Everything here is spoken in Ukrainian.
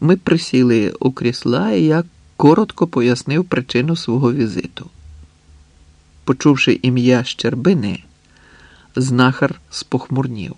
Ми присіли у крісла, і я коротко пояснив причину свого візиту. Почувши ім'я Щербини, знахар спохмурнів.